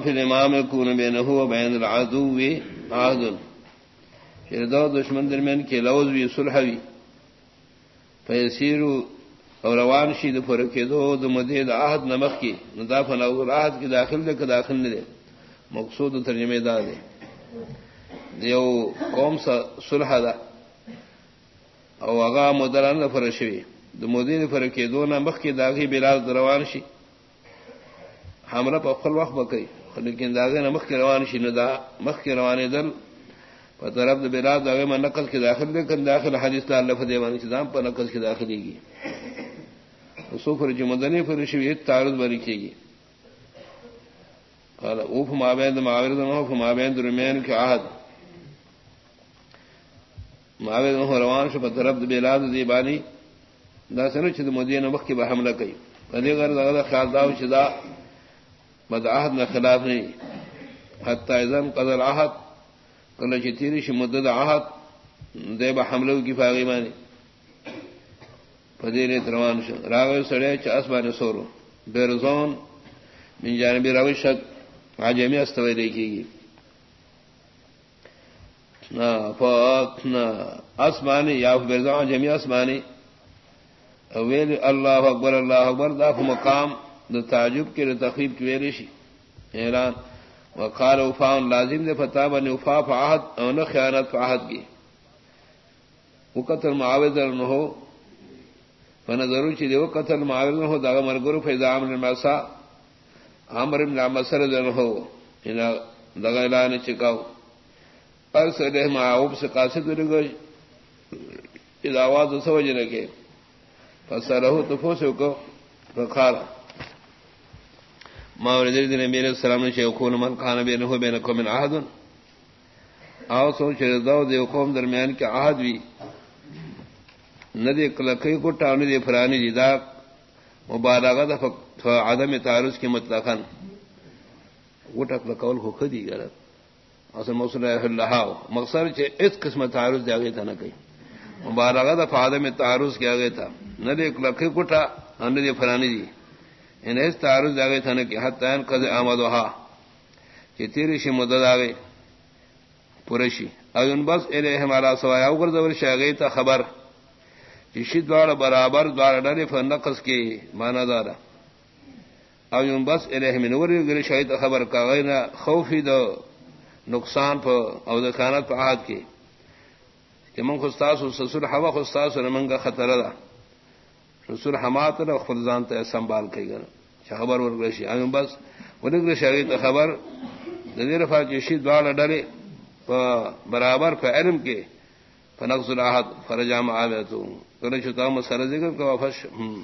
فی الامام کون بینه و بین العدو عهد پھر دو دشمن درمیان کے لوز بھی صلح بھی فیسیر اور روان شید فرق دو د مدید عہد نمک کی. ندافن اور عہد کی داخل دے کہ داخل نہ مقصود ترجمے دا دے. دیو قوم سا صلح دا. او اغا مدران فرشوی د مدید فرق دو نمک کی داخل بلاد روان شی. حملہ پا خل وقت بکئی. لیکن داغے نہ مخ کے روان شی ندا مخ کے روانے دل طرف بلاد داغے میں نقل کے داخل دے کر داخل حدیث دا اللہ فدے وانی سدام پر نقل کے داخلی گی سوفر جو مدنی پر شوی تعرض بری کی گی قال اوف مابین معاورد اوف مابین درمیان کے عہد معاورد ہو روان شو پر طرف بلاد دی بانی دا سنو چھ مدینہ مخ کی بحملہ کئی فدی غرض اگر خیال داو چھ مد آہد نہ خلاف نہیں حتی ازم قدر آہد کل چتیری ش مدد آہد دے با حملو کی فاغی مانی۔ پدیر تروان راغ سڑے چ اسمان سورو۔ بیرزون من جانبی روشت عجمی استوی دیکھی گی۔ نا فاق نا اسمانی یا بیرزون عجمی اسمانی اویل اللہ اکبر اللہ اکبر، دا مقام۔ دا تعجب کے تقریب کی ویریشی اعلان. وقال وفاء لازم دے فتا بن وفا فعہد او نہ خیانت فعہد کی وہ قتل معاوض نہ ہو فن ضرور چی وہ قتل معاوض نہ ہو دا مرگر فیضا عمر المسا عمر بن مسر نہ ہو دگا اعلان چکاو. پس دے معاوب سے قاصد رگو اذا آواز سوجھ رکھے فسرہو تفوسو کو. فقالا ماورد دین نبی علیہ السلام نے شیخون من کان بین ہو بین قوم عہد. او سو چرداو دے قوم درمیان کے عہد وی. ندی کلکی کو ٹاونی دے فرانی دی دا دا عدم تعرض کی مطلقاً. وٹک لکول کو خدی غلط اصل موصول ہے اللہ مقصد چ اس قسم تعرض دے گئے تھا نہ کہیں مبالغہ دا عدم تعرض کیا گیا تھا ندی کلکی کو ٹا ندی فرانی دی. انہیں تعارض آگے تھا کہ حد تعین قد آمد وہا کہ تیری شی مدد آگے پورشی اگر بس ارے ہمارا سوایا اگر زبر شا گئی تھا خبر، کہ دوار برابر دوار ڈرے فر نقص کے مانا دارا۔ اگر بس ارے ہمیں نور گر شاہی تو خبر کا غیر خوفی دو نقصان پہ او دخانت پہ آہد کے کہ من خستاس سسر ہوا خستاس منگا خطرہ دا۔ رسول حمات نہ خلزان تو سنبھال کے گا خبر ورگرشی آئیں بس ورگرش آگئی تو خبر۔ نظیر فا چیشی دوار ڈرے۔ برابر پہ علم کے۔ فنقص راحت فرجام آلے تو۔ کرے چھتا مسئلہ ذکر کا ہم۔